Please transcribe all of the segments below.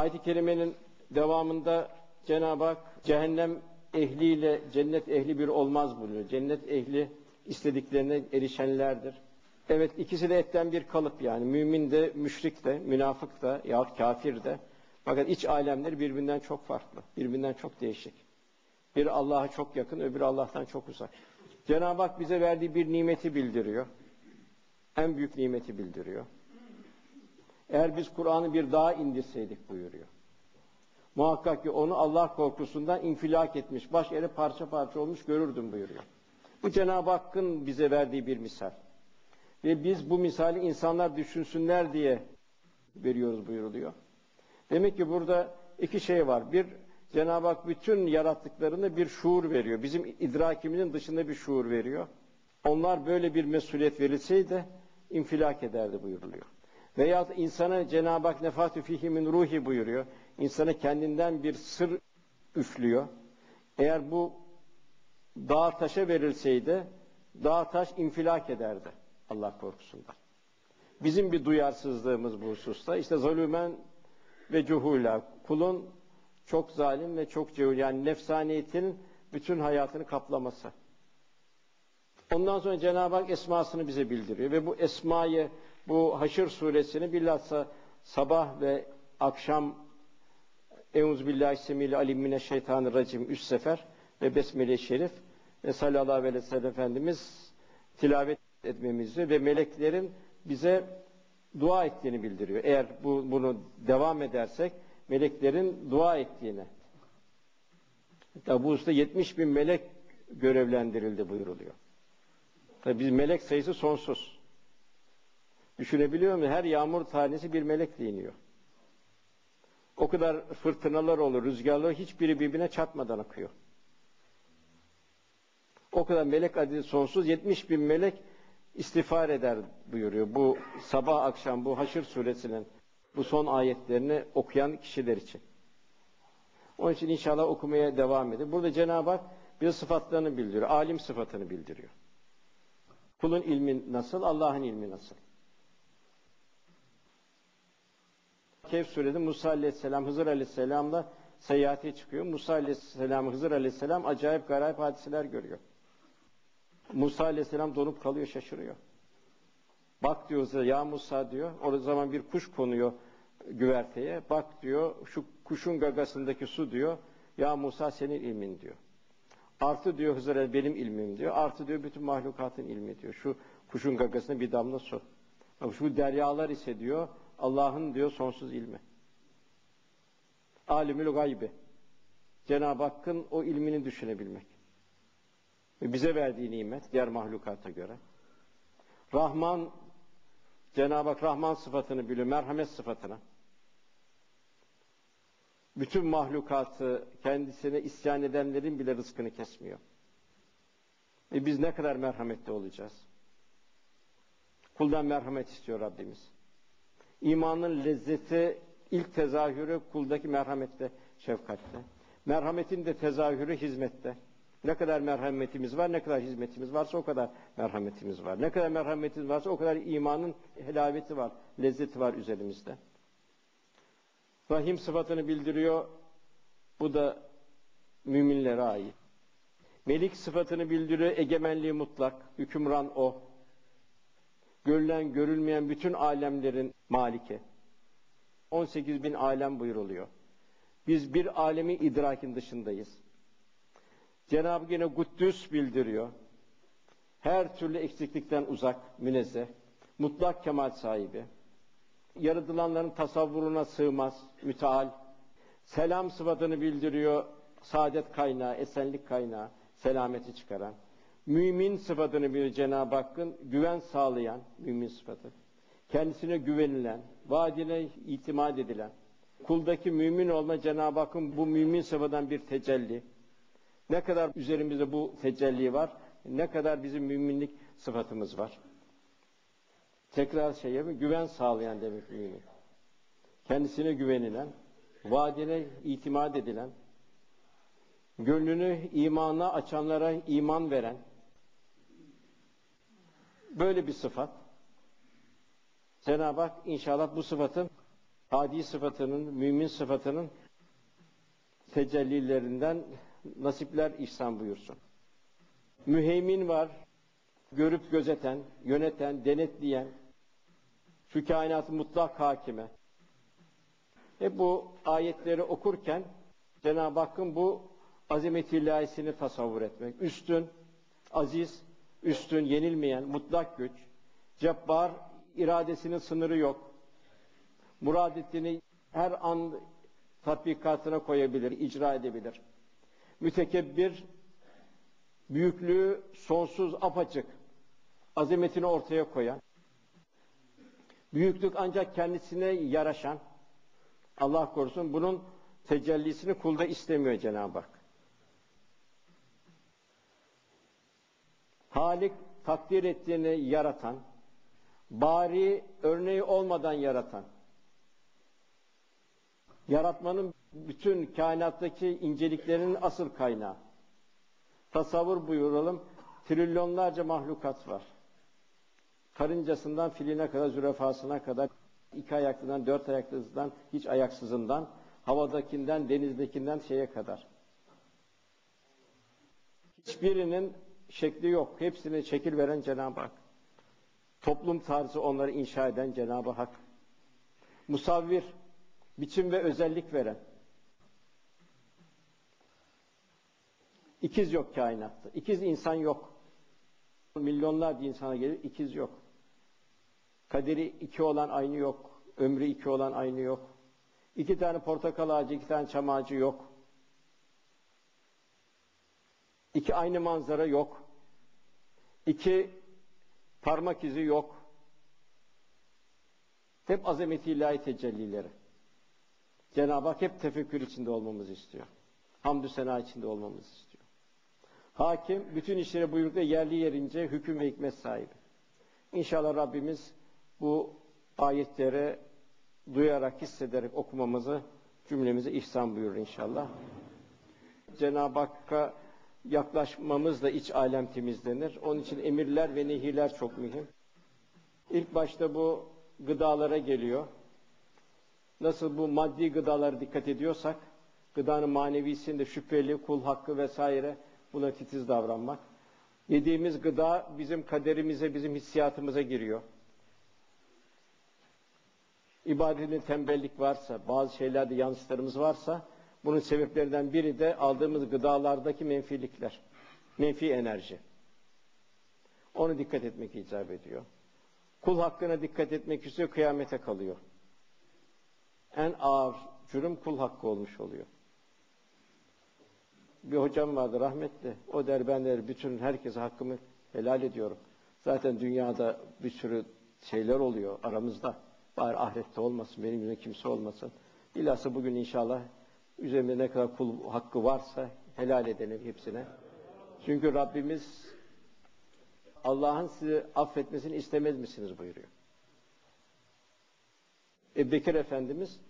Ayet-i Kerime'nin devamında Cenab-ı Hak cehennem ehliyle cennet ehli bir olmaz buluyor. Cennet ehli istediklerine erişenlerdir. Evet ikisi de etten bir kalıp yani. Mümin de, müşrik de, münafık da yahut kafir de. Fakat iç alemleri birbirinden çok farklı. Birbirinden çok değişik. Biri Allah'a çok yakın, öbürü Allah'tan çok uzak. Cenab-ı Hak bize verdiği bir nimeti bildiriyor. En büyük nimeti bildiriyor. Eğer biz Kur'an'ı bir daha indirseydik buyuruyor. Muhakkak ki onu Allah korkusundan infilak etmiş, baş eri parça parça olmuş görürdüm buyuruyor. Bu Cenab-ı Hakk'ın bize verdiği bir misal. Ve biz bu misali insanlar düşünsünler diye veriyoruz buyuruluyor. Demek ki burada iki şey var. Bir, Cenab-ı Hak bütün yarattıklarına bir şuur veriyor. Bizim idrakimizin dışında bir şuur veriyor. Onlar böyle bir mesuliyet verilseydi infilak ederdi buyuruluyor. Veya insana Cenab-ı Hak nefatü fihimin ruhi buyuruyor. İnsana kendinden bir sır üflüyor. Eğer bu dağ taşa verilseydi dağ taş infilak ederdi Allah korkusundan. Bizim bir duyarsızlığımız bu hususta. İşte zulümen ve cuhula. Kulun çok zalim ve çok cehul yani nefsaniyetin bütün hayatını kaplaması. Ondan sonra Cenab-ı Hak esmasını bize bildiriyor ve bu esmayı bu Haşr suresini bilhassa sabah ve akşam Euzübillahi semil alim mineşşeytanirracim üç sefer ve Besmele-i Şerif ve sallallahu aleyhi ve sellem Efendimiz tilavet etmemizi ve meleklerin bize dua ettiğini bildiriyor. Eğer bu, bunu devam edersek meleklerin dua ettiğini. Hatta bu usta 70 bin melek görevlendirildi buyuruluyor. Tabi biz melek sayısı sonsuz. Düşünebiliyor musun? Her yağmur tanesi bir melekle iniyor. O kadar fırtınalar olur, rüzgarlar hiçbiri birbirine çatmadan akıyor. O kadar melek adedi sonsuz, 70 bin melek istiğfar eder buyuruyor. Bu sabah akşam bu Haşr suresinin bu son ayetlerini okuyan kişiler için. Onun için inşallah okumaya devam edin. Burada Cenab-ı Hak bir sıfatlarını bildiriyor. Alim sıfatını bildiriyor. Kulun ilmi nasıl, Allah'ın ilmi nasıl? Kehf surede Musa aleyhisselam, Hızır aleyhisselamla seyahate çıkıyor. Musa aleyhisselam, Hızır aleyhisselam acayip garip hadiseler görüyor. Musa aleyhisselam donup kalıyor, şaşırıyor. Bak diyor ya Musa diyor, o zaman bir kuş konuyor güverteye. Bak diyor, şu kuşun gagasındaki su diyor, ya Musa senin ilmin diyor. Artı diyor Hızır benim ilmim diyor. Artı diyor bütün mahlukatın ilmi diyor. Şu kuşun gagasında bir damla su. Şu deryalar ise diyor Allah'ın diyor sonsuz ilmi. Alimül gaybi. Cenab-ı Hakk'ın o ilmini düşünebilmek. Ve bize verdiği nimet diğer mahlukata göre. Rahman Cenab-ı Hak Rahman sıfatını biliyor, merhamet sıfatını. Bütün mahlukatı kendisine isyan edenlerin bile rızkını kesmiyor. Ve biz ne kadar merhametli olacağız? Kuldan merhamet istiyor Rabbimiz. İmanın lezzeti ilk tezahürü kuldaki merhamette, şefkatte. Merhametin de tezahürü hizmette. Ne kadar merhametimiz var, ne kadar hizmetimiz varsa o kadar merhametimiz var. Ne kadar merhametimiz varsa o kadar imanın helaveti var, lezzeti var üzerimizde. Rahim sıfatını bildiriyor. Bu da müminlere ait. Melik sıfatını bildiriyor. Egemenliği mutlak. Hükümran o. Görülen, görülmeyen bütün alemlerin maliki. 18 bin alem buyuruluyor. Biz bir alemi idrakin dışındayız. Cenab-ı yine Kuddüs bildiriyor. Her türlü eksiklikten uzak, münezzeh, mutlak kemal sahibi. Yaratılanların tasavvuruna sığmaz, müteal. Selam sıfatını bildiriyor, saadet kaynağı, esenlik kaynağı, selameti çıkaran. Mümin sıfatını bir Cenab-ı Hakk'ın güven sağlayan mümin sıfatı. Kendisine güvenilen, vaadine itimat edilen. Kuldaki mümin olma Cenab-ı Hakk'ın bu mümin sıfatından bir tecelli. Ne kadar üzerimizde bu tecelli var, ne kadar bizim müminlik sıfatımız var. Tekrar şey yapayım, güven sağlayan demek mümin. Kendisine güvenilen, vaadine itimat edilen, gönlünü imana açanlara iman veren, böyle bir sıfat. Cenab-ı Hak inşallah bu sıfatı hadi sıfatının, mümin sıfatının tecellilerinden nasipler ihsan buyursun. Müheymin var, görüp gözeten, yöneten, denetleyen, şu kainatın mutlak hakime. Ve bu ayetleri okurken Cenab-ı Hakk'ın bu azamet ilahisini tasavvur etmek. Üstün, aziz, üstün, yenilmeyen, mutlak güç, cebbar, iradesinin sınırı yok. Murad ettiğini her an tatbikatına koyabilir, icra edebilir. Mütekebbir, büyüklüğü sonsuz, apaçık, azametini ortaya koyan, büyüklük ancak kendisine yaraşan, Allah korusun bunun tecellisini kulda istemiyor Cenab-ı Hak. Halik takdir ettiğini yaratan, bari örneği olmadan yaratan, yaratmanın bütün kainattaki inceliklerinin asıl kaynağı. Tasavvur buyuralım, trilyonlarca mahlukat var. Karıncasından filine kadar, zürefasına kadar, iki ayaklından, dört ayaklısından, hiç ayaksızından, havadakinden, denizdekinden şeye kadar. Hiçbirinin şekli yok. Hepsine şekil veren Cenab-ı Hak. Toplum tarzı onları inşa eden Cenab-ı Hak. Musavvir, biçim ve özellik veren. İkiz yok kainatta. İkiz insan yok. Milyonlarca insana gelir, ikiz yok. Kaderi iki olan aynı yok. Ömrü iki olan aynı yok. İki tane portakal ağacı, iki tane çam ağacı yok. İki aynı manzara yok. İki parmak izi yok. Hep azameti ilahi tecellileri. Cenab-ı Hak hep tefekkür içinde olmamızı istiyor. Hamdü sena içinde olmamızı istiyor. Hakim bütün işleri buyrukta yerli yerince hüküm ve hikmet sahibi. İnşallah Rabbimiz bu ayetleri duyarak, hissederek okumamızı cümlemize ihsan buyurur inşallah. Cenab-ı Hakk'a yaklaşmamız da iç alem temizlenir. Onun için emirler ve nehirler çok mühim. İlk başta bu gıdalara geliyor. Nasıl bu maddi gıdalara dikkat ediyorsak, gıdanın manevisinde şüpheli, kul hakkı vesaire buna titiz davranmak. Yediğimiz gıda bizim kaderimize, bizim hissiyatımıza giriyor. İbadetinde tembellik varsa, bazı şeylerde yanlışlarımız varsa, bunun sebeplerinden biri de aldığımız gıdalardaki menfilikler, menfi enerji. Onu dikkat etmek icap ediyor. Kul hakkına dikkat etmek istiyor, kıyamete kalıyor. En ağır cürüm kul hakkı olmuş oluyor. Bir hocam vardı rahmetli. O der ben der bütün herkese hakkımı helal ediyorum. Zaten dünyada bir sürü şeyler oluyor aramızda. Bari ahirette olmasın, benim yüzümde kimse olmasın. Bilhassa bugün inşallah üzerimde ne kadar kul hakkı varsa helal edelim hepsine. Çünkü Rabbimiz Allah'ın sizi affetmesini istemez misiniz buyuruyor. Ebu Bekir Efendimiz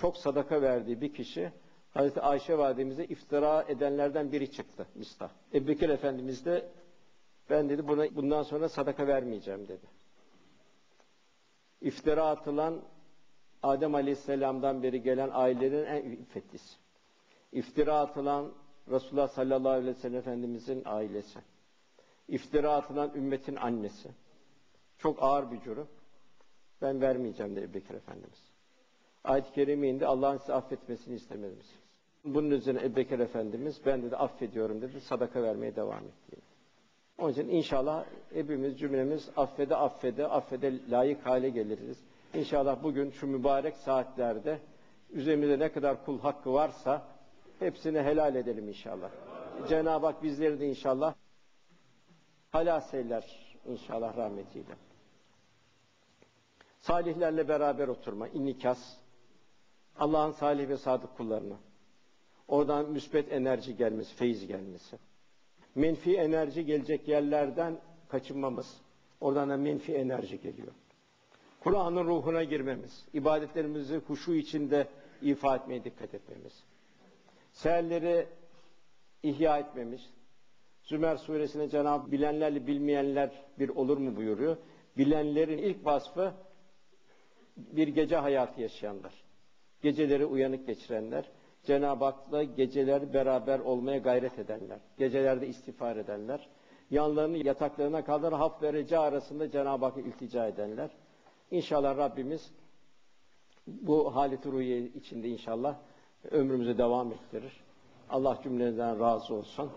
çok sadaka verdiği bir kişi Hazreti Ayşe validemize iftira edenlerden biri çıktı Mistah. Ebu Bekir Efendimiz de ben dedi buna, bundan sonra sadaka vermeyeceğim dedi. İftira atılan Adem Aleyhisselam'dan beri gelen ailelerin en iffetlisi. İftira atılan Resulullah sallallahu aleyhi ve sellem Efendimizin ailesi. İftira atılan ümmetin annesi. Çok ağır bir cürüm. Ben vermeyeceğim dedi Bekir Efendimiz. Ayet-i Kerime indi. Allah'ın size affetmesini istemez misiniz? Bunun üzerine Ebu Bekir Efendimiz ben dedi affediyorum dedi. Sadaka vermeye devam etti. Onun için inşallah hepimiz cümlemiz affede affede affede layık hale geliriz. İnşallah bugün şu mübarek saatlerde üzerimizde ne kadar kul hakkı varsa hepsini helal edelim inşallah. Cenab-ı Hak bizleri de inşallah halas eyler inşallah rahmetiyle. Salihlerle beraber oturma, innikas, Allah'ın salih ve sadık kullarına. Oradan müsbet enerji gelmesi, feyiz gelmesi. Menfi enerji gelecek yerlerden kaçınmamız. Oradan da menfi enerji geliyor. Kur'an'ın ruhuna girmemiz, ibadetlerimizi huşu içinde ifa etmeye dikkat etmemiz. Seherleri ihya etmemiz. Zümer suresinde Cenab-ı bilenlerle bilmeyenler bir olur mu buyuruyor. Bilenlerin ilk vasfı bir gece hayatı yaşayanlar, geceleri uyanık geçirenler, Cenab-ı Hak'la geceler beraber olmaya gayret edenler, gecelerde istiğfar edenler, yanlarını yataklarına kalır haf ve arasında Cenab-ı Hakk'a iltica edenler. İnşallah Rabbimiz bu halet ruhiye içinde inşallah ömrümüzü devam ettirir. Allah cümleden razı olsun.